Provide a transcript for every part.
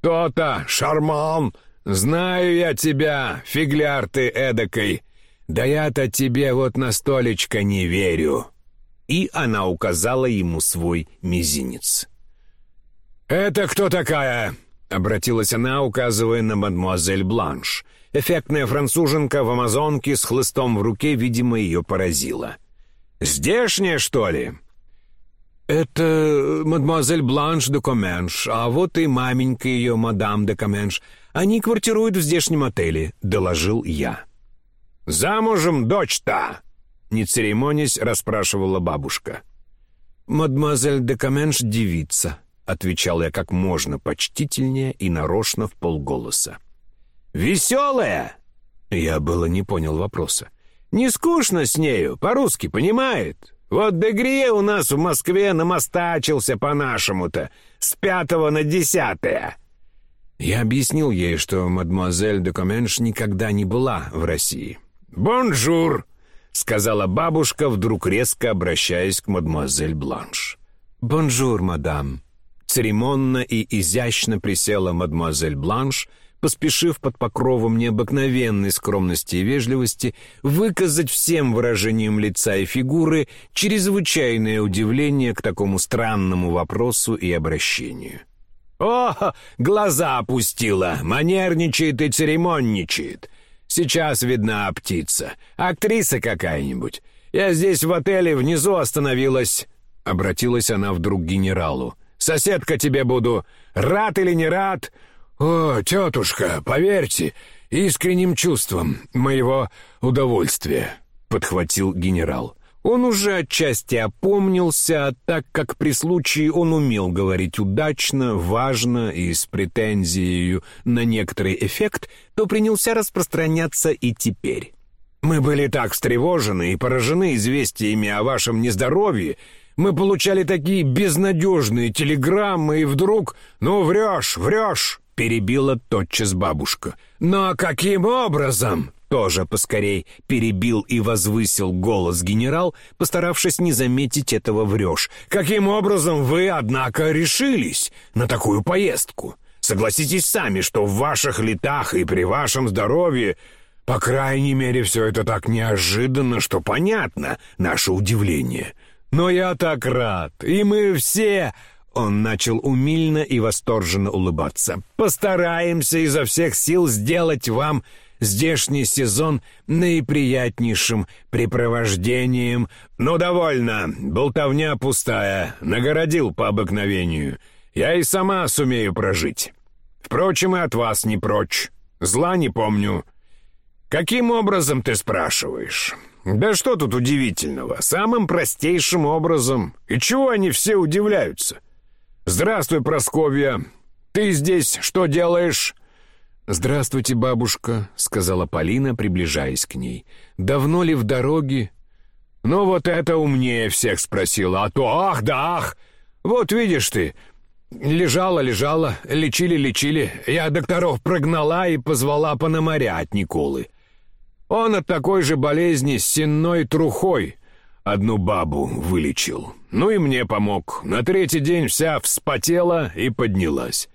«То-то, Шарман! Знаю я тебя, фигляр ты эдакой! Да я-то тебе вот на столечко не верю!» И она указала ему свой мизинец. «Это кто такая?» — обратилась она, указывая на мадемуазель Бланш. Эффектная француженка в амазонке с хлыстом в руке, видимо, ее поразила. «Здешняя, что ли?» «Это мадемуазель Бланш де Коменш, а вот и маменька ее, мадам де Коменш. Они квартируют в здешнем отеле», — доложил я. «Замужем дочь-то?» — не церемонясь, расспрашивала бабушка. «Мадемуазель де Коменш — девица», — отвечал я как можно почтительнее и нарочно в полголоса. «Веселая?» Я было не понял вопроса. «Не скучно с нею, по-русски понимает. Вот Де-Грие у нас в Москве намастачился по-нашему-то, с пятого на десятое». Я объяснил ей, что мадемуазель де Коменш никогда не была в России. «Бонжур!» — сказала бабушка, вдруг резко обращаясь к мадемуазель Бланш. «Бонжур, мадам!» Церемонно и изящно присела мадемуазель Бланш — поспешив под покровом необыкновенной скромности и вежливости выказать всем выражением лица и фигуры чрезвычайное удивление к такому странному вопросу и обращению. «О, глаза опустила, манерничает и церемонничает. Сейчас видна птица, актриса какая-нибудь. Я здесь в отеле внизу остановилась», — обратилась она вдруг к генералу. «Соседка тебе буду. Рад или не рад?» «О, тетушка, поверьте, искренним чувством моего удовольствия», — подхватил генерал. Он уже отчасти опомнился, так как при случае он умел говорить удачно, важно и с претензией на некоторый эффект, то принялся распространяться и теперь. «Мы были так встревожены и поражены известиями о вашем нездоровье, мы получали такие безнадежные телеграммы, и вдруг... Ну, врешь, врешь!» Перебила тотчас бабушка. «Но каким образом?» Тоже поскорей перебил и возвысил голос генерал, постаравшись не заметить этого врешь. «Каким образом вы, однако, решились на такую поездку? Согласитесь сами, что в ваших летах и при вашем здоровье, по крайней мере, все это так неожиданно, что понятно наше удивление. Но я так рад, и мы все...» Он начал умильно и восторженно улыбаться. «Постараемся изо всех сил сделать вам здешний сезон наиприятнейшим препровождением. Ну, довольно, болтовня пустая, нагородил по обыкновению. Я и сама сумею прожить. Впрочем, и от вас не прочь. Зла не помню. Каким образом, ты спрашиваешь?» «Да что тут удивительного? Самым простейшим образом. И чего они все удивляются?» «Здравствуй, Просковья! Ты здесь что делаешь?» «Здравствуйте, бабушка», — сказала Полина, приближаясь к ней. «Давно ли в дороге?» «Ну вот это умнее всех спросила, а то ах да ах! Вот видишь ты, лежала, лежала, лечили, лечили. Я докторов прогнала и позвала Пономаря от Николы. Он от такой же болезни с сенной трухой одну бабу вылечил. Ну и мне помог. На третий день вся вспотела и поднялась.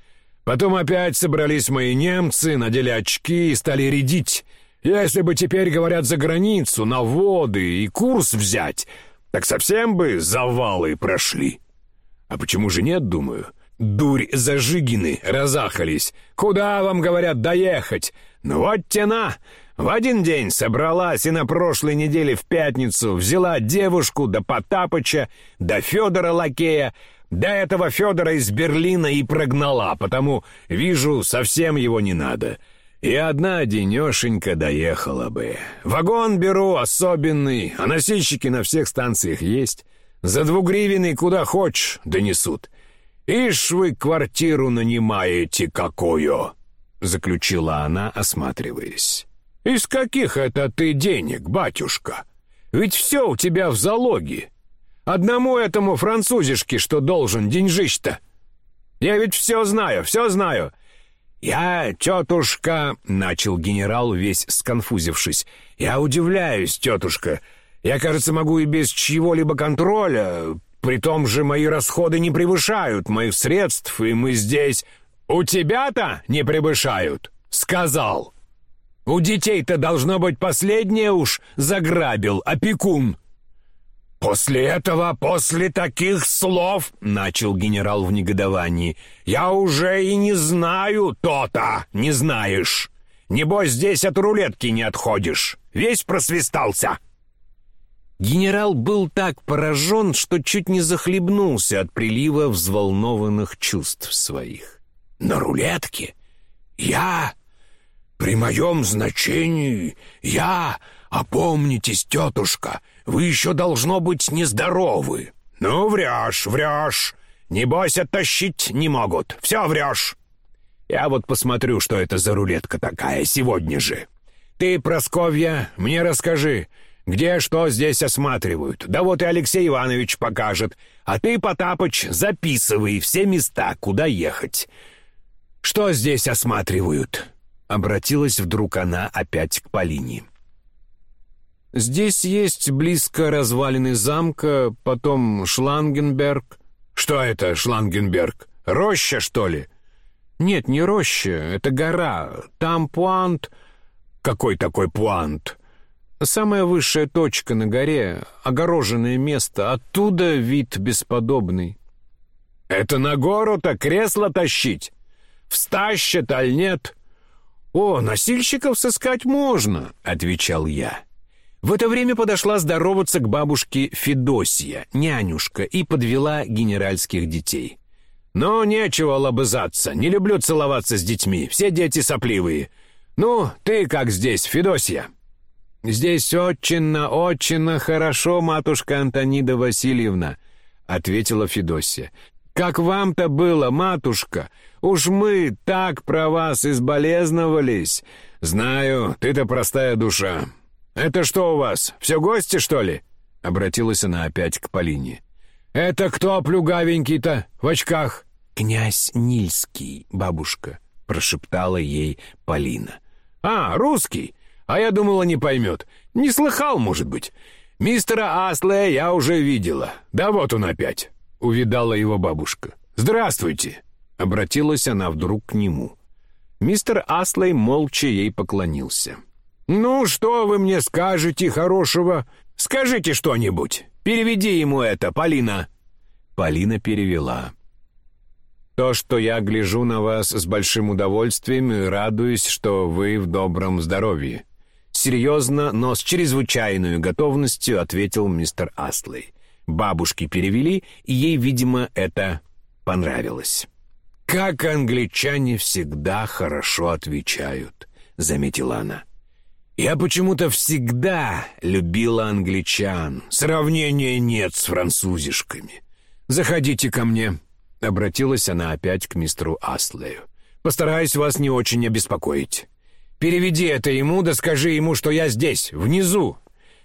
Потом опять собрались мои немцы, надели очки и стали рядить. Если бы теперь, говорят, за границу, на воды и курс взять, так совсем бы завалы прошли. А почему же нет, думаю? Дурь зажигины разахались. Куда вам, говорят, доехать? Ну вот тена, в один день собралась и на прошлой неделе в пятницу взяла девушку до Потапыча, до Федора Лакея, до этого Федора из Берлина и прогнала, потому, вижу, совсем его не надо. И одна денешенька доехала бы. Вагон беру особенный, а носильщики на всех станциях есть. За двугривенный куда хочешь донесут. Ишь вы квартиру нанимаете какую!» — заключила она, осматриваясь. «Из каких это ты денег, батюшка? Ведь все у тебя в залоге. Одному этому французишке, что должен деньжищ-то. Я ведь все знаю, все знаю». «Я, тетушка...» — начал генерал, весь сконфузившись. «Я удивляюсь, тетушка. Я, кажется, могу и без чьего-либо контроля. При том же мои расходы не превышают моих средств, и мы здесь...» У тебя-то не превышают, сказал. У детей-то должно быть последнее уж заграбил опекун. «После этого, после таких слов, — начал генерал в негодовании, — я уже и не знаю то-то, не знаешь. Небось, здесь от рулетки не отходишь. Весь просвистался». Генерал был так поражен, что чуть не захлебнулся от прилива взволнованных чувств своих. «На рулетке? Я? При моем значении? Я? Опомнитесь, тетушка, вы еще должно быть нездоровы». «Ну, врешь, врешь. Небось, оттащить не могут. Все врешь». «Я вот посмотрю, что это за рулетка такая сегодня же. Ты, Просковья, мне расскажи, где что здесь осматривают. Да вот и Алексей Иванович покажет. А ты, Потапыч, записывай все места, куда ехать. Что здесь осматривают?» Обратилась вдруг она опять к Полине. «Здесь есть близко развалины замка, потом Шлангенберг». «Что это, Шлангенберг? Роща, что ли?» «Нет, не роща, это гора. Там Пуант...» «Какой такой Пуант?» Самая высшая точка на горе, огороженное место, оттуда вид бесподобный. «Это на гору-то кресло тащить? Встащит, аль нет?» «О, носильщиков сыскать можно», — отвечал я. В это время подошла здороваться к бабушке Федосия, нянюшка, и подвела генеральских детей. «Ну, нечего лобызаться, не люблю целоваться с детьми, все дети сопливые. Ну, ты как здесь, Федосия?» «Здесь очень-очень хорошо, матушка Антонида Васильевна», — ответила Федосия. «Как вам-то было, матушка? Уж мы так про вас изболезновались. Знаю, ты-то простая душа. Это что у вас, все гости, что ли?» Обратилась она опять к Полине. «Это кто плюгавенький-то в очках?» «Князь Нильский, бабушка», — прошептала ей Полина. «А, русский? А я думала, не поймет. Не слыхал, может быть. Мистера Аслея я уже видела. Да вот он опять. Увидала его бабушка. «Здравствуйте!» Обратилась она вдруг к нему. Мистер Аслей молча ей поклонился. «Ну, что вы мне скажете хорошего? Скажите что-нибудь. Переведи ему это, Полина». Полина перевела. «То, что я гляжу на вас с большим удовольствием и радуюсь, что вы в добром здоровье серьезно, но с чрезвычайной готовностью ответил мистер Астлей. Бабушки перевели, и ей, видимо, это понравилось. «Как англичане всегда хорошо отвечают», — заметила она. «Я почему-то всегда любила англичан. Сравнения нет с французишками. Заходите ко мне», — обратилась она опять к мистеру Астлею. «Постараюсь вас не очень обеспокоить». Переведи это ему, да скажи ему, что я здесь, внизу.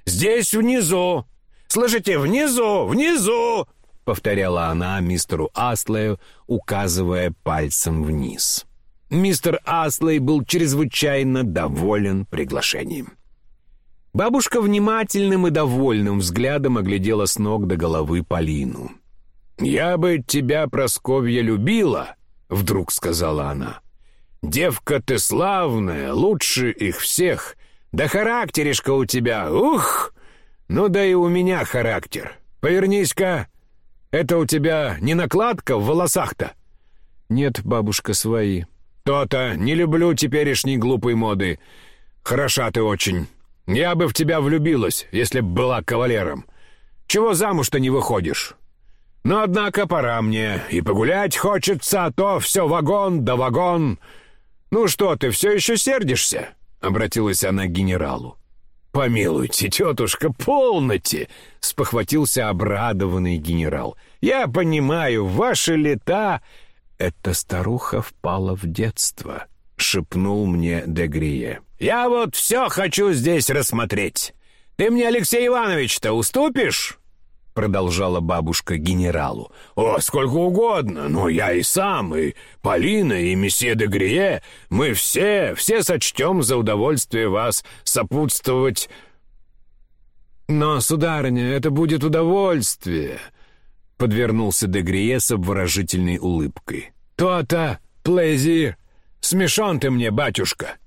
Здесь внизу. Слышите, внизу, внизу!» Повторяла она мистеру Аслею, указывая пальцем вниз. Мистер Аслей был чрезвычайно доволен приглашением. Бабушка внимательным и довольным взглядом оглядела с ног до головы Полину. «Я бы тебя, Просковья, любила», — вдруг сказала она. Девка ты славная, лучше их всех. Да характеришка у тебя, ух! Ну да и у меня характер. Повернись-ка. Это у тебя не накладка в волосах-то? Нет, бабушка, свои. То-то, не люблю теперешней глупой моды. Хороша ты очень. Я бы в тебя влюбилась, если б была кавалером. Чего замуж-то не выходишь? Но, однако, пора мне. И погулять хочется, а то все вагон да вагон. «Ну что ты, все еще сердишься?» — обратилась она к генералу. «Помилуйте, тетушка, полноте!» — спохватился обрадованный генерал. «Я понимаю, ваши лета...» «Эта старуха впала в детство», — шепнул мне Дегрие. «Я вот все хочу здесь рассмотреть. Ты мне, Алексей Иванович-то, уступишь?» Продолжала бабушка генералу. «О, сколько угодно, но я и сам, и Полина, и месье де Грие, мы все, все сочтем за удовольствие вас сопутствовать...» «Но, сударыня, это будет удовольствие», — подвернулся де Грие с обворожительной улыбкой. «То-то», плезир. Смешон ты мне, батюшка.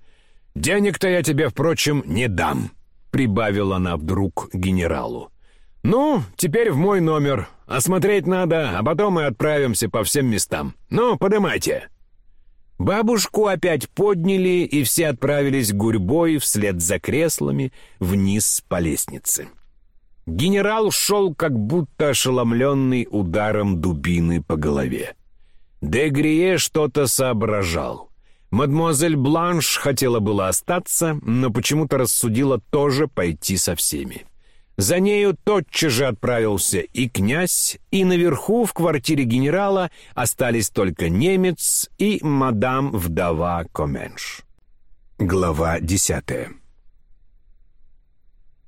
Денег-то я тебе, впрочем, не дам», — прибавила она вдруг генералу. «Ну, теперь в мой номер. Осмотреть надо, а потом мы отправимся по всем местам. Ну, подымайте». Бабушку опять подняли, и все отправились гурьбой вслед за креслами вниз по лестнице. Генерал шел как будто ошеломленный ударом дубины по голове. Дегрие что-то соображал. Мадемуазель Бланш хотела было остаться, но почему-то рассудила тоже пойти со всеми. За нею тотчас же отправился и князь, и наверху в квартире генерала остались только немец и мадам-вдова Коменш. Глава десятая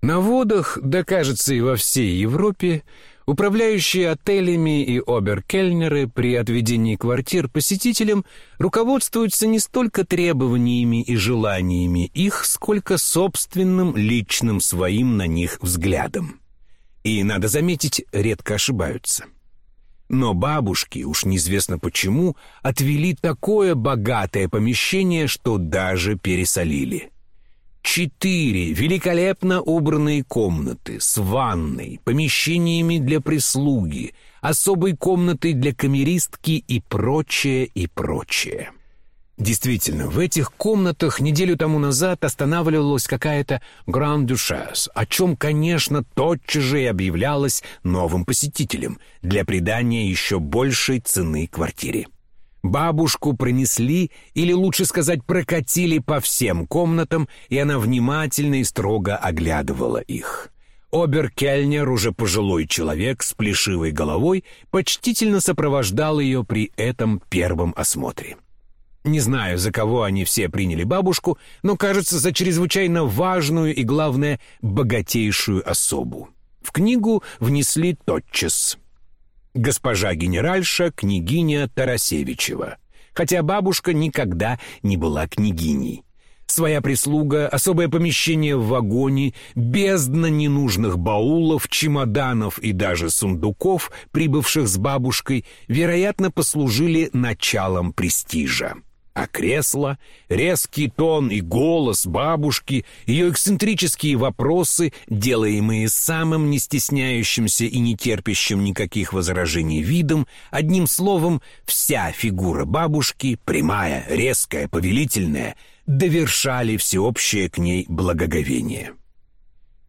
На водах, да кажется и во всей Европе, Управляющие отелями и оберкельнеры при отведении квартир посетителям руководствуются не столько требованиями и желаниями их, сколько собственным личным своим на них взглядом. И, надо заметить, редко ошибаются. Но бабушки, уж неизвестно почему, отвели такое богатое помещение, что даже пересолили – Четыре великолепно убранные комнаты с ванной, помещениями для прислуги, особой комнатой для камеристки и прочее, и прочее. Действительно, в этих комнатах неделю тому назад останавливалась какая-то гранд-дюшес, о чем, конечно, тотчас же и объявлялось новым посетителям для придания еще большей цены квартире. Бабушку принесли, или лучше сказать, прокатили по всем комнатам, и она внимательно и строго оглядывала их. Оберкельнер, уже пожилой человек с плешивой головой, почтительно сопровождал ее при этом первом осмотре. Не знаю, за кого они все приняли бабушку, но, кажется, за чрезвычайно важную и, главное, богатейшую особу. В книгу внесли тотчас – госпожа генеральша княгиня Тарасевичева, хотя бабушка никогда не была княгиней. Своя прислуга, особое помещение в вагоне, бездна ненужных баулов, чемоданов и даже сундуков, прибывших с бабушкой, вероятно, послужили началом престижа а кресло, резкий тон и голос бабушки, ее эксцентрические вопросы, делаемые самым не стесняющимся и не терпящим никаких возражений видом, одним словом, вся фигура бабушки, прямая, резкая, повелительная, довершали всеобщее к ней благоговение.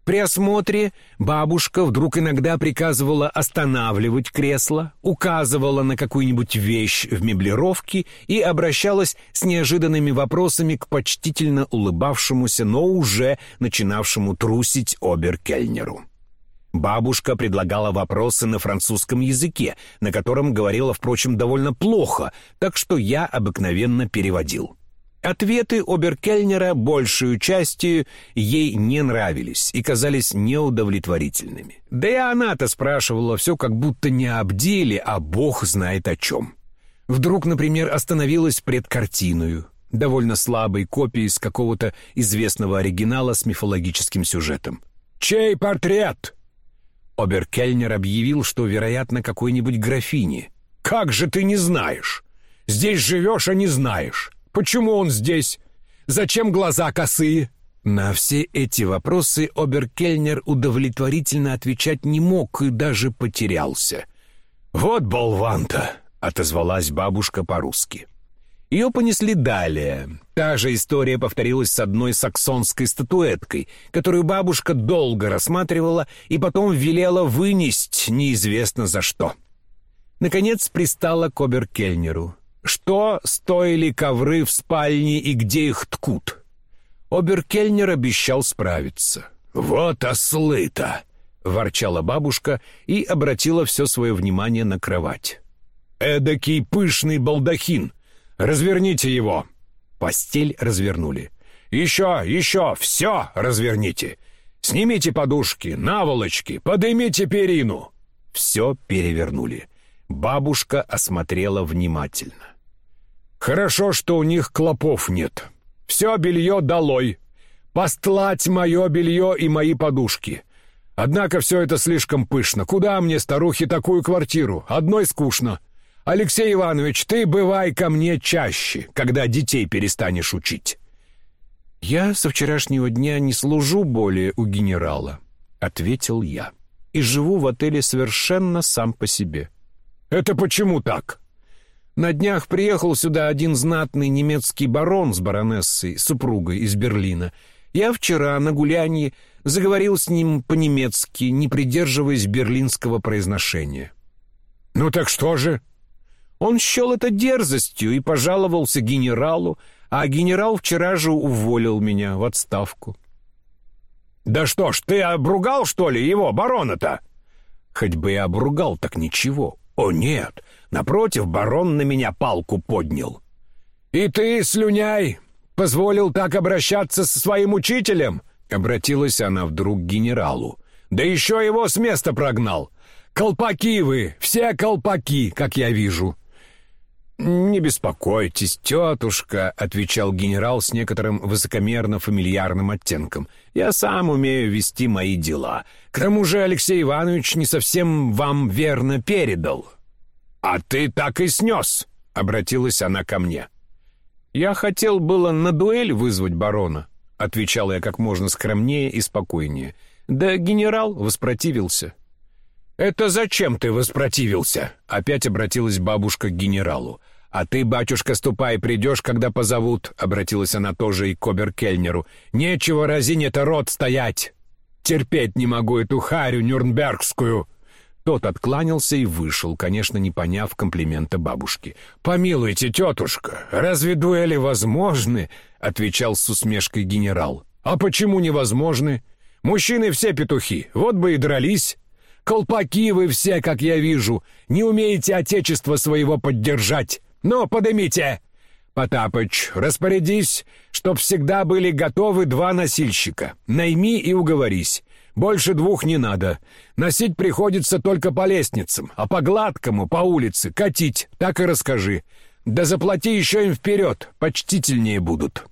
При осмотре бабушка вдруг иногда приказывала останавливать кресло, указывала на какую-нибудь вещь в меблировке и обращалась с неожиданными вопросами к почтительно улыбавшемуся, но уже начинавшему трусить оберкельнеру. Бабушка предлагала вопросы на французском языке, на котором говорила, впрочем, довольно плохо, так что я обыкновенно переводил. Ответы Оберкельнера большую частью ей не нравились и казались неудовлетворительными. Да и она-то спрашивала все как будто не об деле, а бог знает о чем. Вдруг, например, остановилась пред картиною, довольно слабой копией с какого-то известного оригинала с мифологическим сюжетом. «Чей портрет?» Оберкельнер объявил, что, вероятно, какой-нибудь графини. «Как же ты не знаешь? Здесь живешь, а не знаешь. Почему он здесь? Зачем глаза косые?» На все эти вопросы Оберкельнер удовлетворительно отвечать не мог и даже потерялся. «Вот болван-то!» — отозвалась бабушка по-русски. Ее понесли далее. Та же история повторилась с одной саксонской статуэткой, которую бабушка долго рассматривала и потом велела вынести неизвестно за что. Наконец пристала к Оберкельнеру. Что стоили ковры в спальне и где их ткут? Оберкельнер обещал справиться. «Вот ослы-то!» — ворчала бабушка и обратила все свое внимание на кровать. «Эдакий пышный балдахин! Разверните его!» Постель развернули. «Еще, еще, все разверните! Снимите подушки, наволочки, поднимите перину!» Все перевернули. Бабушка осмотрела внимательно. Хорошо, что у них клопов нет. Все белье долой. Постлать мое белье и мои подушки. Однако все это слишком пышно. Куда мне, старухе, такую квартиру? Одной скучно. Алексей Иванович, ты бывай ко мне чаще, когда детей перестанешь учить». «Я со вчерашнего дня не служу более у генерала», — ответил я, «и живу в отеле совершенно сам по себе». «Это почему так?» На днях приехал сюда один знатный немецкий барон с баронессой, супругой из Берлина. Я вчера на гулянье заговорил с ним по-немецки, не придерживаясь берлинского произношения. «Ну так что же?» Он счел это дерзостью и пожаловался генералу, а генерал вчера же уволил меня в отставку. «Да что ж, ты обругал, что ли, его, барона-то?» «Хоть бы и обругал, так ничего. О, нет, напротив, барон на меня палку поднял. И ты, слюняй, позволил так обращаться со своим учителем?» Обратилась она вдруг к генералу. «Да еще его с места прогнал. Колпаки вы, все колпаки, как я вижу». «Не беспокойтесь, тетушка», — отвечал генерал с некоторым высокомерно-фамильярным оттенком. «Я сам умею вести мои дела. К тому же Алексей Иванович не совсем вам верно передал». «А ты так и снес», — обратилась она ко мне. «Я хотел было на дуэль вызвать барона», — отвечал я как можно скромнее и спокойнее. «Да генерал воспротивился». «Это зачем ты воспротивился?» Опять обратилась бабушка к генералу. «А ты, батюшка, ступай, придешь, когда позовут», — обратилась она тоже и к Оберкельнеру. «Нечего разине-то рот стоять! Терпеть не могу эту харю нюрнбергскую!» Тот откланялся и вышел, конечно, не поняв комплимента бабушки. «Помилуйте, тетушка, разве дуэли возможны?» — отвечал с усмешкой генерал. «А почему невозможны? Мужчины все петухи, вот бы и дрались». Колпаки вы все, как я вижу, не умеете отечество своего поддержать. Но подымите!» «Потапыч, распорядись, чтоб всегда были готовы два носильщика. Найми и уговорись. Больше двух не надо. Носить приходится только по лестницам, а по гладкому, по улице, катить, так и расскажи. Да заплати еще им вперед, почтительнее будут.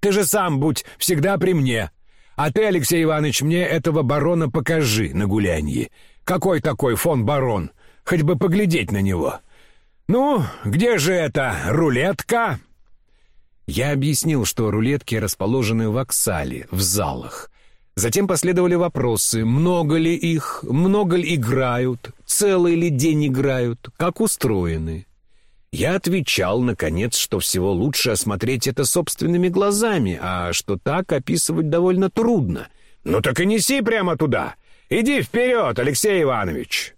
Ты же сам будь всегда при мне, а ты, Алексей Иванович, мне этого барона покажи на гулянье. Какой такой фон барон? Хоть бы поглядеть на него. Ну, где же эта рулетка?» Я объяснил, что рулетки расположены в Оксале, в залах. Затем последовали вопросы, много ли их, много ли играют, целый ли день играют, как устроены. Я отвечал, наконец, что всего лучше осмотреть это собственными глазами, а что так описывать довольно трудно. «Ну так и неси прямо туда! Иди вперед, Алексей Иванович!»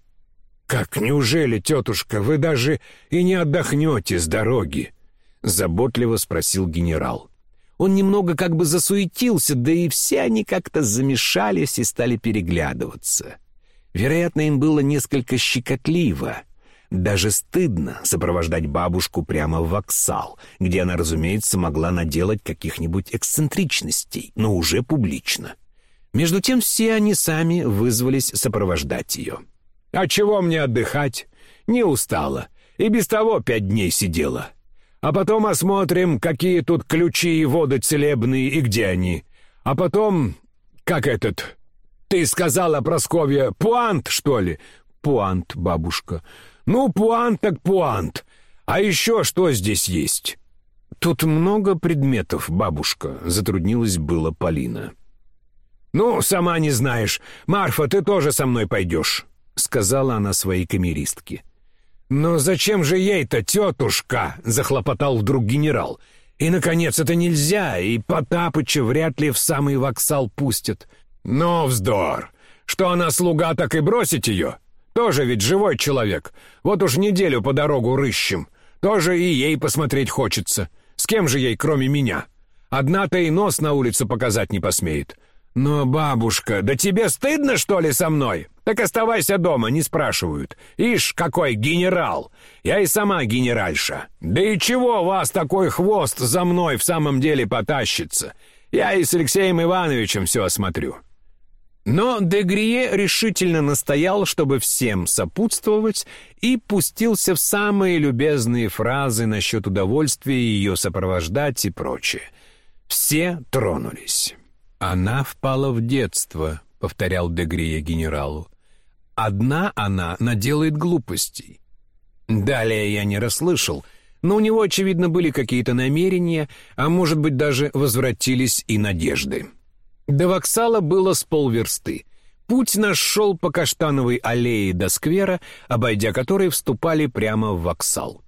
«Как неужели, тетушка, вы даже и не отдохнете с дороги?» — заботливо спросил генерал. Он немного как бы засуетился, да и все они как-то замешались и стали переглядываться. Вероятно, им было несколько щекотливо — даже стыдно сопровождать бабушку прямо в воксал, где она, разумеется, могла наделать каких-нибудь эксцентричностей, но уже публично. Между тем все они сами вызвались сопровождать ее. «А чего мне отдыхать? Не устала. И без того пять дней сидела. А потом осмотрим, какие тут ключи и воды целебные и где они. А потом, как этот... Ты сказала, Просковья, пуант, что ли?» «Пуант, бабушка». «Ну, пуант так пуант. А еще что здесь есть?» «Тут много предметов, бабушка», — затруднилась было Полина. «Ну, сама не знаешь. Марфа, ты тоже со мной пойдешь», — сказала она своей камеристке. «Но зачем же ей-то, тетушка?» — захлопотал вдруг генерал. «И, наконец, это нельзя, и Потапыча вряд ли в самый воксал пустят». «Но вздор! Что она слуга, так и бросить ее? Тоже ведь живой человек. Вот уж неделю по дорогу рыщем. Тоже и ей посмотреть хочется. С кем же ей, кроме меня? Одна-то и нос на улице показать не посмеет. Но, бабушка, да тебе стыдно, что ли, со мной? Так оставайся дома, не спрашивают. Ишь, какой генерал! Я и сама генеральша. Да и чего вас такой хвост за мной в самом деле потащится? Я и с Алексеем Ивановичем все осмотрю. Но Дегрие решительно настоял, чтобы всем сопутствовать, и пустился в самые любезные фразы насчет удовольствия ее сопровождать и прочее. Все тронулись. «Она впала в детство», — повторял Дегрие генералу. «Одна она наделает глупостей. Далее я не расслышал, но у него, очевидно, были какие-то намерения, а может быть, даже возвратились и надежды. До воксала было с полверсты. Путь наш шел по Каштановой аллее до сквера, обойдя который вступали прямо в воксал.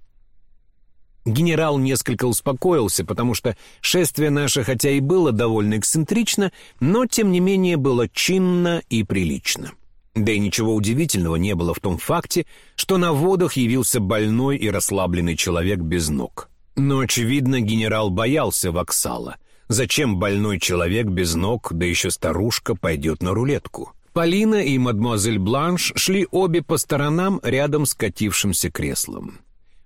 Генерал несколько успокоился, потому что шествие наше, хотя и было довольно эксцентрично, но, тем не менее, было чинно и прилично. Да и ничего удивительного не было в том факте, что на водах явился больной и расслабленный человек без ног. Но, очевидно, генерал боялся воксала. Зачем больной человек без ног, да еще старушка, пойдет на рулетку? Полина и мадемуазель Бланш шли обе по сторонам рядом с катившимся креслом.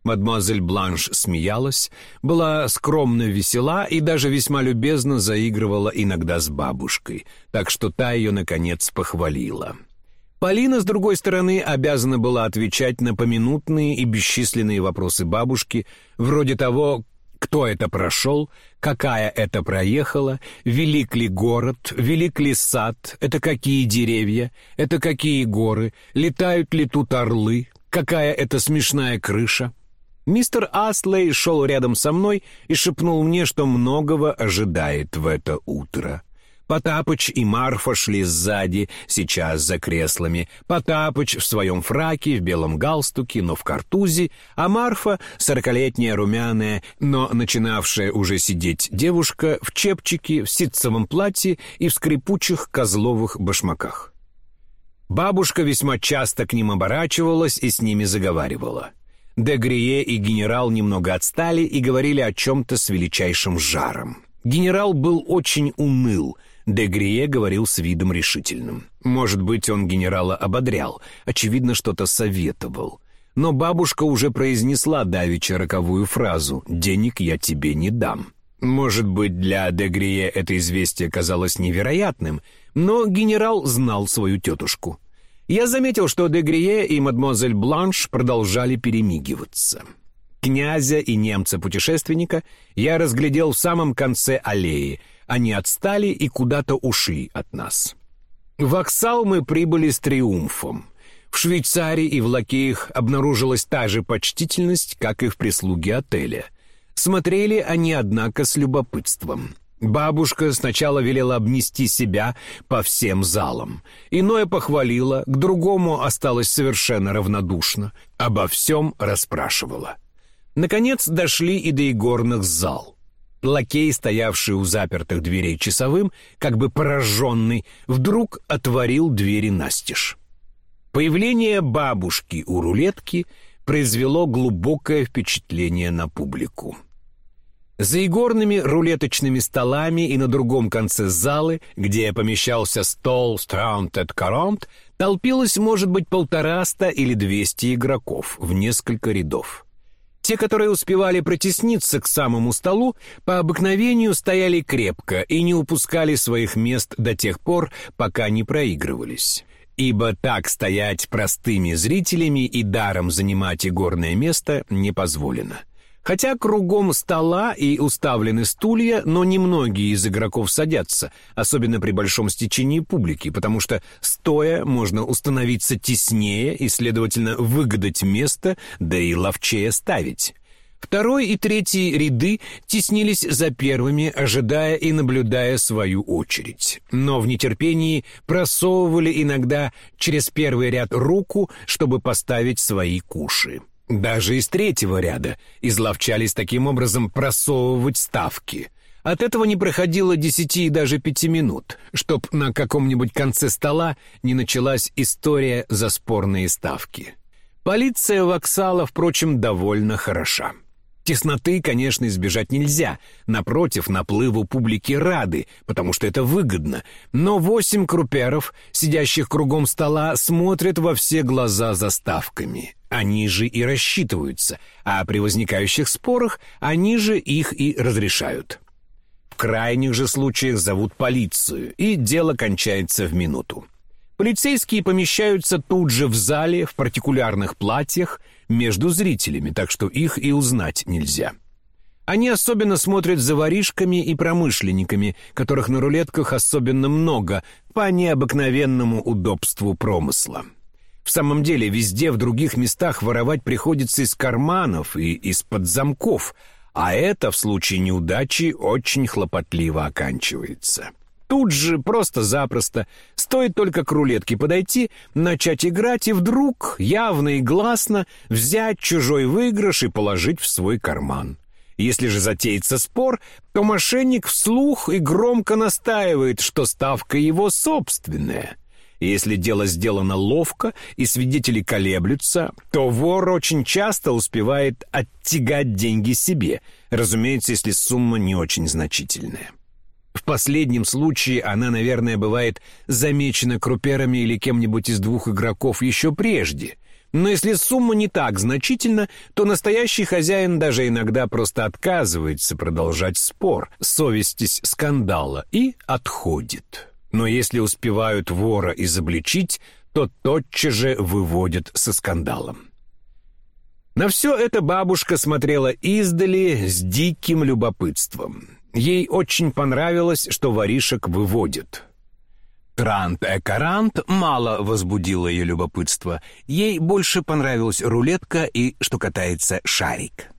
Мадемуазель Бланш смеялась, была скромно весела и даже весьма любезно заигрывала иногда с бабушкой, так что та ее, наконец, похвалила. Полина, с другой стороны, обязана была отвечать на поминутные и бесчисленные вопросы бабушки, вроде того, кто это прошел, какая это проехала, велик ли город, велик ли сад, это какие деревья, это какие горы, летают ли тут орлы, какая это смешная крыша. Мистер Аслей шел рядом со мной и шепнул мне, что многого ожидает в это утро. Потапыч и Марфа шли сзади, сейчас за креслами. Потапыч в своем фраке, в белом галстуке, но в картузе, а Марфа, сорокалетняя румяная, но начинавшая уже сидеть девушка, в чепчике, в ситцевом платье и в скрипучих козловых башмаках. Бабушка весьма часто к ним оборачивалась и с ними заговаривала. Дегрие и генерал немного отстали и говорили о чем-то с величайшим жаром. Генерал был очень уныл, Дегрие говорил с видом решительным. Может быть, он генерала ободрял, очевидно, что-то советовал. Но бабушка уже произнесла давеча роковую фразу «денег я тебе не дам». Может быть, для Дегрие это известие казалось невероятным, но генерал знал свою тетушку. Я заметил, что Дегрие и мадемуазель Бланш продолжали перемигиваться. Князя и немца-путешественника я разглядел в самом конце аллеи. Они отстали и куда-то ушли от нас. В Оксал мы прибыли с триумфом. В Швейцарии и в Лакеях обнаружилась та же почтительность, как и в прислуге отеля. Смотрели они, однако, с любопытством — Бабушка сначала велела обнести себя по всем залам. Иное похвалила, к другому осталась совершенно равнодушна. Обо всем расспрашивала. Наконец дошли и до игорных зал. Лакей, стоявший у запертых дверей часовым, как бы пораженный, вдруг отворил двери настежь. Появление бабушки у рулетки произвело глубокое впечатление на публику. За игорными рулеточными столами и на другом конце залы, где помещался стол «Страунтед Каронт», толпилось, может быть, полтораста или двести игроков в несколько рядов. Те, которые успевали протесниться к самому столу, по обыкновению стояли крепко и не упускали своих мест до тех пор, пока не проигрывались. Ибо так стоять простыми зрителями и даром занимать игорное место не позволено. Хотя кругом стола и уставлены стулья, но немногие из игроков садятся, особенно при большом стечении публики, потому что стоя можно установиться теснее и, следовательно, выгадать место, да и ловчее ставить. Второй и третий ряды теснились за первыми, ожидая и наблюдая свою очередь. Но в нетерпении просовывали иногда через первый ряд руку, чтобы поставить свои куши. Даже из третьего ряда изловчались таким образом просовывать ставки. От этого не проходило десяти и даже пяти минут, чтоб на каком-нибудь конце стола не началась история за спорные ставки. Полиция Воксала, впрочем, довольно хороша. Тесноты, конечно, избежать нельзя. Напротив, наплыву публики рады, потому что это выгодно. Но восемь круперов, сидящих кругом стола, смотрят во все глаза за ставками. Они же и рассчитываются, а при возникающих спорах они же их и разрешают. В крайних же случаях зовут полицию, и дело кончается в минуту. Полицейские помещаются тут же в зале в партикулярных платьях между зрителями, так что их и узнать нельзя. Они особенно смотрят за воришками и промышленниками, которых на рулетках особенно много, по необыкновенному удобству промысла. В самом деле, везде в других местах воровать приходится из карманов и из-под замков, а это в случае неудачи очень хлопотливо оканчивается. Тут же просто-запросто, стоит только к рулетке подойти, начать играть и вдруг, явно и гласно, взять чужой выигрыш и положить в свой карман. Если же затеется спор, то мошенник вслух и громко настаивает, что ставка его собственная — если дело сделано ловко и свидетели колеблются, то вор очень часто успевает оттягать деньги себе, разумеется, если сумма не очень значительная. В последнем случае она, наверное, бывает замечена круперами или кем-нибудь из двух игроков еще прежде. Но если сумма не так значительна, то настоящий хозяин даже иногда просто отказывается продолжать спор, совестись скандала и отходит но если успевают вора изобличить, то тотчас же выводят со скандалом. На все это бабушка смотрела издали с диким любопытством. Ей очень понравилось, что воришек выводят. Трант-экарант мало возбудило ее любопытство. Ей больше понравилась рулетка и, что катается, шарик.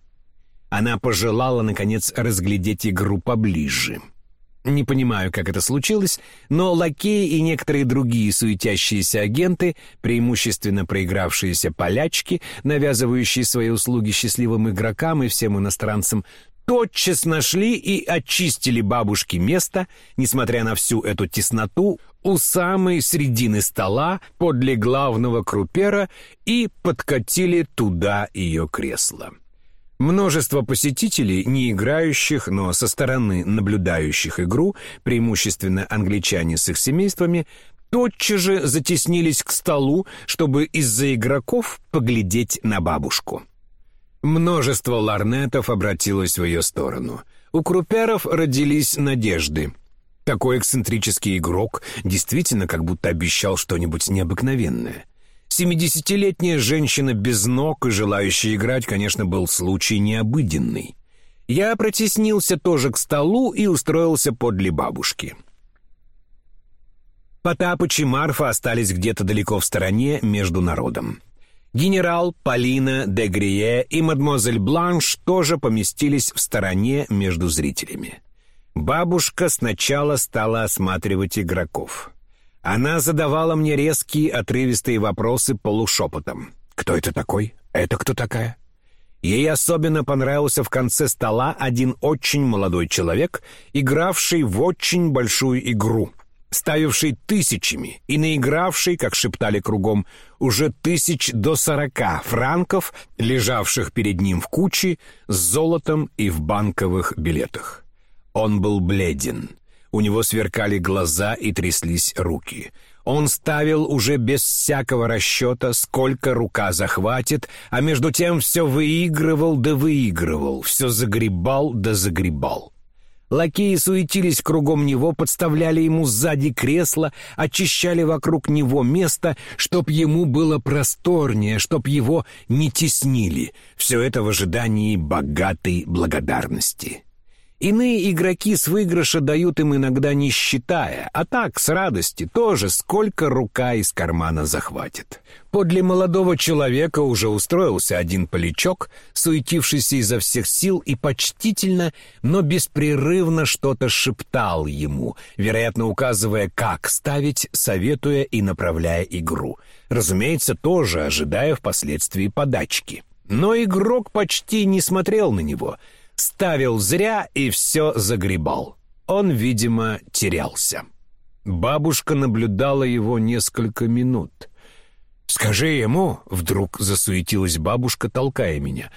Она пожелала, наконец, разглядеть игру поближе — не понимаю, как это случилось, но лакеи и некоторые другие суетящиеся агенты, преимущественно проигравшиеся полячки, навязывающие свои услуги счастливым игрокам и всем иностранцам, тотчас нашли и очистили бабушке место, несмотря на всю эту тесноту, у самой середины стола подле главного крупера и подкатили туда ее кресло. Множество посетителей, не играющих, но со стороны наблюдающих игру, преимущественно англичане с их семействами, тотчас же затеснились к столу, чтобы из-за игроков поглядеть на бабушку. Множество ларнетов обратилось в ее сторону. У круперов родились надежды. Такой эксцентрический игрок действительно как будто обещал что-нибудь необыкновенное. Семидесятилетняя женщина без ног и желающая играть, конечно, был случай необыденный. Я протеснился тоже к столу и устроился подле бабушки. Потапыч и Марфа остались где-то далеко в стороне между народом. Генерал, Полина, Дегрие и мадемуазель Бланш тоже поместились в стороне между зрителями. Бабушка сначала стала осматривать игроков. Она задавала мне резкие, отрывистые вопросы полушепотом. «Кто это такой? Это кто такая?» Ей особенно понравился в конце стола один очень молодой человек, игравший в очень большую игру, ставивший тысячами и наигравший, как шептали кругом, уже тысяч до сорока франков, лежавших перед ним в куче, с золотом и в банковых билетах. Он был бледен, у него сверкали глаза и тряслись руки. Он ставил уже без всякого расчета, сколько рука захватит, а между тем все выигрывал да выигрывал, все загребал да загребал. Лакеи суетились кругом него, подставляли ему сзади кресло, очищали вокруг него место, чтоб ему было просторнее, чтоб его не теснили. Все это в ожидании богатой благодарности. Иные игроки с выигрыша дают им иногда не считая, а так, с радости, тоже сколько рука из кармана захватит. Подле молодого человека уже устроился один полячок, суетившийся изо всех сил и почтительно, но беспрерывно что-то шептал ему, вероятно, указывая, как ставить, советуя и направляя игру. Разумеется, тоже ожидая впоследствии подачки. Но игрок почти не смотрел на него — ставил зря и все загребал. Он, видимо, терялся. Бабушка наблюдала его несколько минут. «Скажи ему», — вдруг засуетилась бабушка, толкая меня,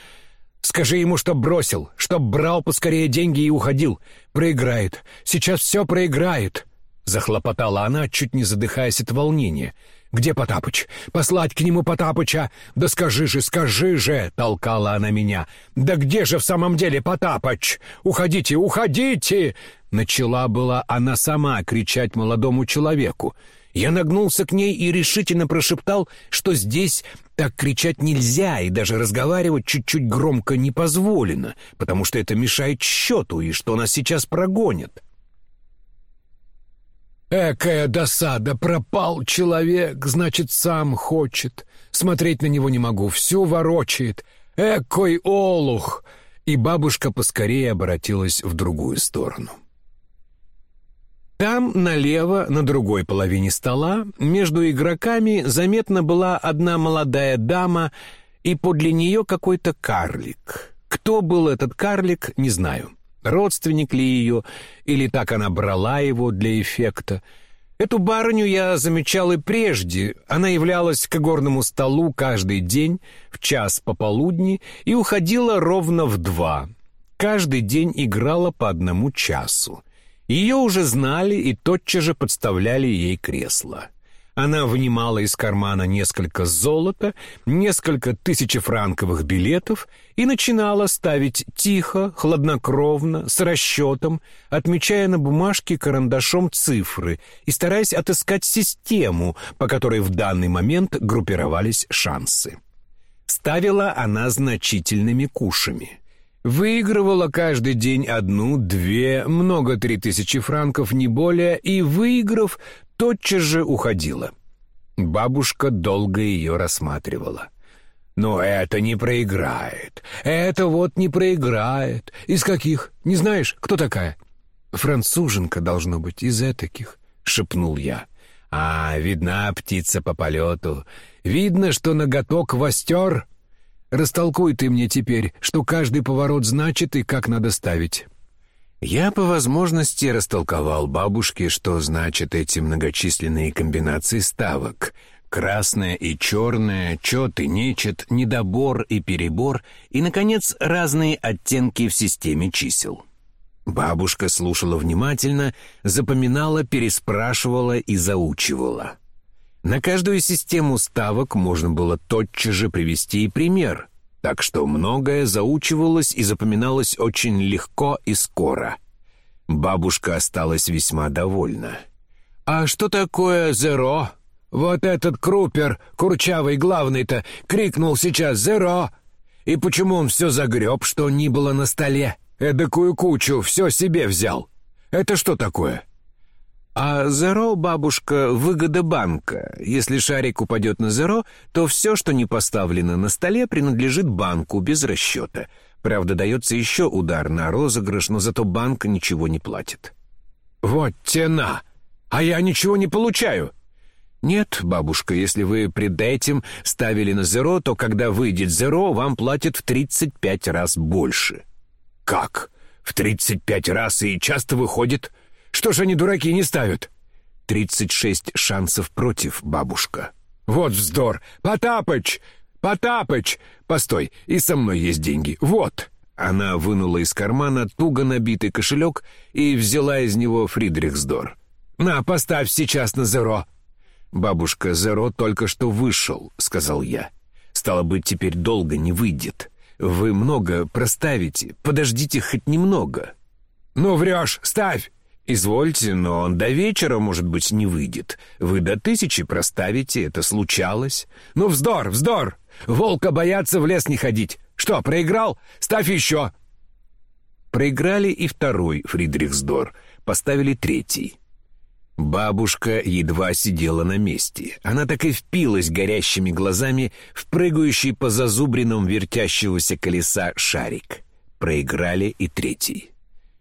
«скажи ему, чтоб бросил, чтоб брал поскорее деньги и уходил. Проиграет. Сейчас все проиграет», — захлопотала она, чуть не задыхаясь от волнения. «Где Потапыч? Послать к нему Потапыча? Да скажи же, скажи же!» — толкала она меня. «Да где же в самом деле Потапыч? Уходите, уходите!» Начала была она сама кричать молодому человеку. Я нагнулся к ней и решительно прошептал, что здесь так кричать нельзя и даже разговаривать чуть-чуть громко не позволено, потому что это мешает счету и что нас сейчас прогонят. Экая досада, пропал человек, значит, сам хочет. Смотреть на него не могу, все ворочает. Экой олух!» И бабушка поскорее обратилась в другую сторону. Там, налево, на другой половине стола, между игроками заметна была одна молодая дама и подле нее какой-то карлик. Кто был этот карлик, не знаю. Родственник ли ее, или так она брала его для эффекта. Эту барыню я замечал и прежде. Она являлась к горному столу каждый день в час пополудни и уходила ровно в два. Каждый день играла по одному часу. Ее уже знали и тотчас же подставляли ей кресло. Она вынимала из кармана несколько золота, несколько тысячефранковых билетов и начинала ставить тихо, хладнокровно, с расчетом, отмечая на бумажке карандашом цифры и стараясь отыскать систему, по которой в данный момент группировались шансы. Ставила она значительными кушами — Выигрывала каждый день одну, две, много три тысячи франков, не более, и, выиграв, тотчас же уходила. Бабушка долго ее рассматривала. «Но это не проиграет. Это вот не проиграет. Из каких? Не знаешь, кто такая?» «Француженка, должно быть, из этаких», — шепнул я. «А, видна птица по полету. Видно, что ноготок востер». Растолкуй ты мне теперь, что каждый поворот значит и как надо ставить». Я по возможности растолковал бабушке, что значат эти многочисленные комбинации ставок. Красное и черное, чет и нечет, недобор и перебор, и, наконец, разные оттенки в системе чисел. Бабушка слушала внимательно, запоминала, переспрашивала и заучивала. На каждую систему ставок можно было тотчас же привести и пример, так что многое заучивалось и запоминалось очень легко и скоро. Бабушка осталась весьма довольна. «А что такое зеро? Вот этот крупер, курчавый главный-то, крикнул сейчас «зеро!» И почему он все загреб, что ни было на столе? Эдакую кучу все себе взял. Это что такое?» А зеро, бабушка, выгода банка. Если шарик упадет на зеро, то все, что не поставлено на столе, принадлежит банку без расчета. Правда, дается еще удар на розыгрыш, но зато банк ничего не платит. «Вот тена! А я ничего не получаю!» «Нет, бабушка, если вы пред этим ставили на зеро, то когда выйдет зеро, вам платят в 35 раз больше». «Как? В 35 раз и часто выходит?» Что ж они, дураки, не ставят?» «Тридцать шесть шансов против, бабушка». «Вот вздор! Потапыч! Потапыч! Постой, и со мной есть деньги. Вот!» Она вынула из кармана туго набитый кошелек и взяла из него Фридрихсдор. «На, поставь сейчас на зеро!» «Бабушка, зеро только что вышел», — сказал я. «Стало быть, теперь долго не выйдет. Вы много проставите, подождите хоть немного». «Ну, врешь, ставь!» «Извольте, но он до вечера, может быть, не выйдет. Вы до тысячи проставите, это случалось». «Ну, вздор, вздор! Волка боятся в лес не ходить. Что, проиграл? Ставь еще!» Проиграли и второй Фридрихсдор, поставили третий. Бабушка едва сидела на месте. Она так и впилась горящими глазами в прыгающий по зазубринам вертящегося колеса шарик. Проиграли и третий.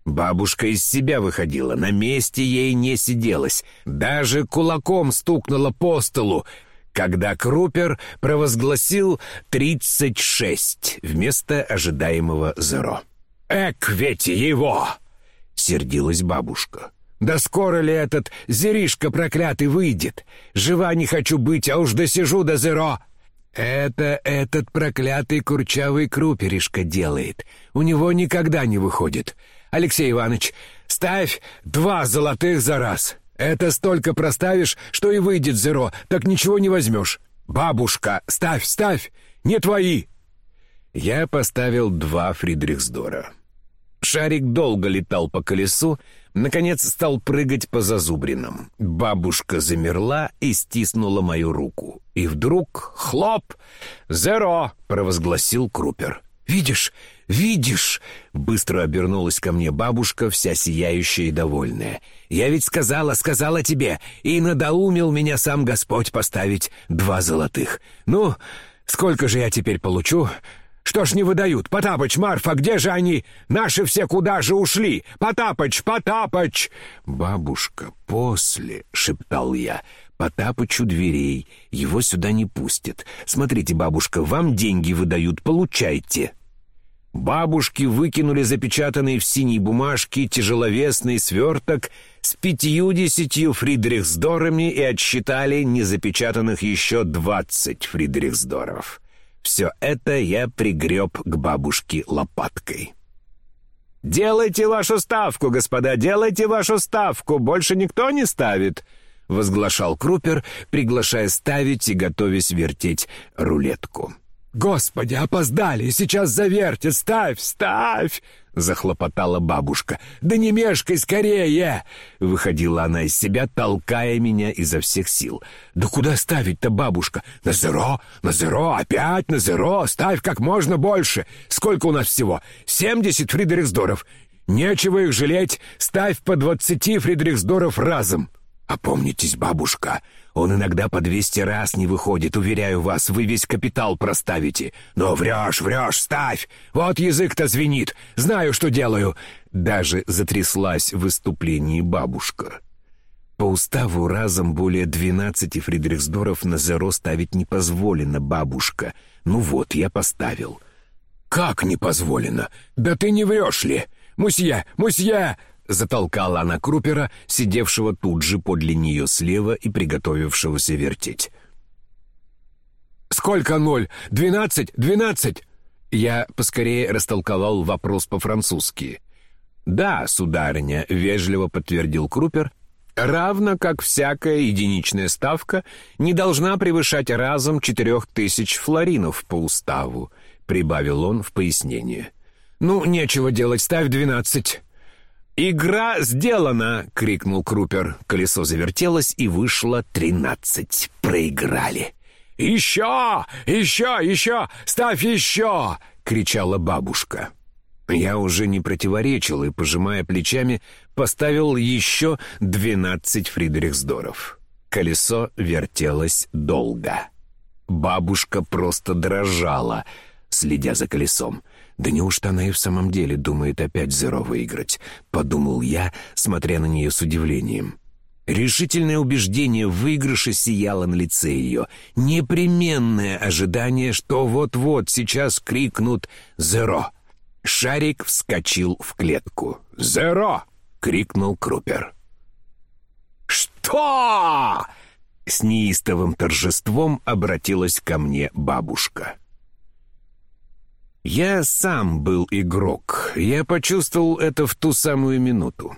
Бабушка из себя выходила, на месте ей не сиделось, даже кулаком стукнула по столу, когда Крупер провозгласил тридцать шесть вместо ожидаемого зеро. «Эк, ведь его!» — сердилась бабушка. «Да скоро ли этот зеришка проклятый выйдет? Жива не хочу быть, а уж досижу до зеро!» «Это этот проклятый курчавый круперишка делает. У него никогда не выходит. Алексей Иванович, ставь два золотых за раз. Это столько проставишь, что и выйдет зеро, так ничего не возьмешь. Бабушка, ставь, ставь, не твои!» Я поставил два Фридрихсдора. Шарик долго летал по колесу, наконец стал прыгать по зазубринам. Бабушка замерла и стиснула мою руку. И вдруг, хлоп, «Зеро!» — провозгласил Крупер. Видишь, видишь!» Быстро обернулась ко мне бабушка, вся сияющая и довольная. «Я ведь сказала, сказала тебе, и надоумил меня сам Господь поставить два золотых. Ну, сколько же я теперь получу? Что ж не выдают? Потапыч, Марфа, где же они? Наши все куда же ушли? Потапыч, Потапыч!» «Бабушка, после!» — шептал я. «Потапыч у дверей. Его сюда не пустят. Смотрите, бабушка, вам деньги выдают, получайте!» Бабушки выкинули запечатанный в синей бумажке тяжеловесный сверток с пятью-десятью фридрихсдорами и отсчитали незапечатанных еще двадцать фридрихсдоров. Все это я пригреб к бабушке лопаткой. «Делайте вашу ставку, господа, делайте вашу ставку, больше никто не ставит», — возглашал Крупер, приглашая ставить и готовясь вертеть рулетку. «Господи, опоздали! Сейчас завертят! Ставь, ставь!» — захлопотала бабушка. «Да не мешкай скорее!» Выходила она из себя, толкая меня изо всех сил. «Да куда ставить-то, бабушка? На зеро? На зеро? Опять на зеро? Ставь как можно больше! Сколько у нас всего? Семьдесят фридрихсдоров! Нечего их жалеть! Ставь по двадцати фридрихсдоров разом!» «Опомнитесь, бабушка!» Он иногда по двести раз не выходит, уверяю вас, вы весь капитал проставите. Но врешь, врешь, ставь! Вот язык-то звенит, знаю, что делаю!» Даже затряслась в выступлении бабушка. По уставу разом более двенадцати фридрихсдоров на зеро ставить не позволено, бабушка. Ну вот, я поставил. «Как не позволено? Да ты не врешь ли? Мусье, мусье!» Затолкала она Крупера, сидевшего тут же подле нее слева и приготовившегося вертеть. «Сколько ноль? Двенадцать? Двенадцать?» Я поскорее растолковал вопрос по-французски. «Да, сударыня», — вежливо подтвердил Крупер, равно как всякая единичная ставка не должна превышать разом четырех тысяч флоринов по уставу», — прибавил он в пояснение. «Ну, нечего делать, ставь двенадцать». «Игра сделана!» — крикнул Крупер. Колесо завертелось, и вышло тринадцать. Проиграли. «Еще! Еще! Еще! Ставь еще!» — кричала бабушка. Я уже не противоречил и, пожимая плечами, поставил еще двенадцать фридрихсдоров. Колесо вертелось долго. Бабушка просто дрожала, следя за колесом. «Да неужто она и в самом деле думает опять Зеро выиграть?» — подумал я, смотря на нее с удивлением. Решительное убеждение в выигрыше сияло на лице ее. Непременное ожидание, что вот-вот сейчас крикнут «Зеро!». Шарик вскочил в клетку. «Зеро!» — крикнул Крупер. «Что?» С неистовым торжеством обратилась ко мне бабушка. Я сам был игрок. Я почувствовал это в ту самую минуту.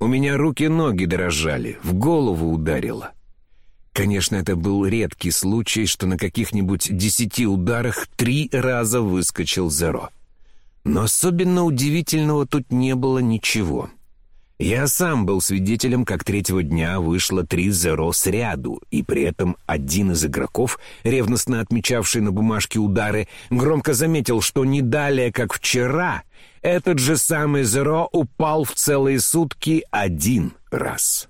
У меня руки-ноги дрожали, в голову ударило. Конечно, это был редкий случай, что на каких-нибудь десяти ударах три раза выскочил Зеро. Но особенно удивительного тут не было ничего. Я сам был свидетелем, как третьего дня вышло 3-0 с ряду, и при этом один из игроков, ревностно отмечавший на бумажке удары, громко заметил, что не далее, как вчера, этот же самый Зеро упал в целые сутки один раз.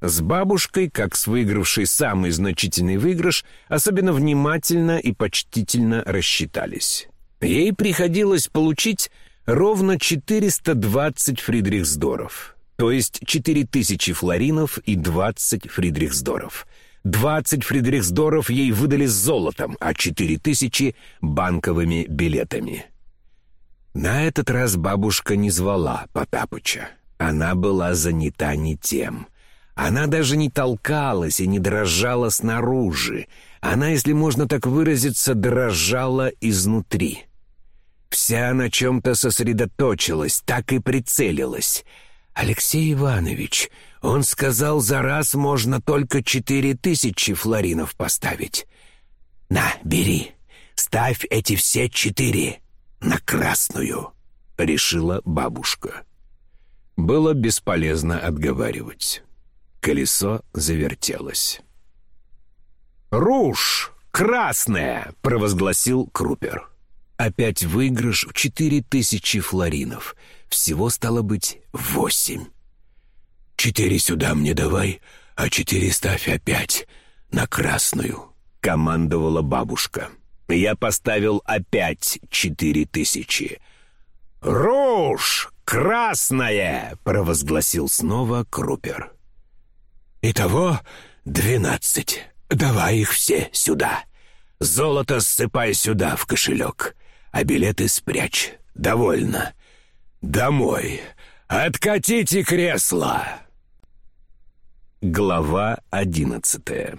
С бабушкой, как с выигравшей самый значительный выигрыш, особенно внимательно и почтительно рассчитались. Ей приходилось получить ровно 420 фридрихсдоров, то есть 4000 флоринов и 20 фридрихсдоров. 20 фридрихсдоров ей выдали с золотом, а 4000 — банковыми билетами. На этот раз бабушка не звала Потапыча. Она была занята не тем. Она даже не толкалась и не дрожала снаружи. Она, если можно так выразиться, дрожала изнутри. Вся на чем-то сосредоточилась, так и прицелилась. «Алексей Иванович, он сказал, за раз можно только четыре тысячи флоринов поставить. На, бери, ставь эти все четыре на красную», — решила бабушка. Было бесполезно отговаривать. Колесо завертелось. «Руж! Красная!» — провозгласил Крупер. Опять выигрыш в четыре тысячи флоринов. Всего стало быть восемь. «Четыре сюда мне давай, а четыре ставь опять на красную», — командовала бабушка. Я поставил опять четыре тысячи. «Руж! Красное!» — провозгласил снова Крупер. «Итого двенадцать. Давай их все сюда. Золото ссыпай сюда в кошелек, а билеты спрячь. Довольно. Домой. Откатите кресло!» Глава одиннадцатая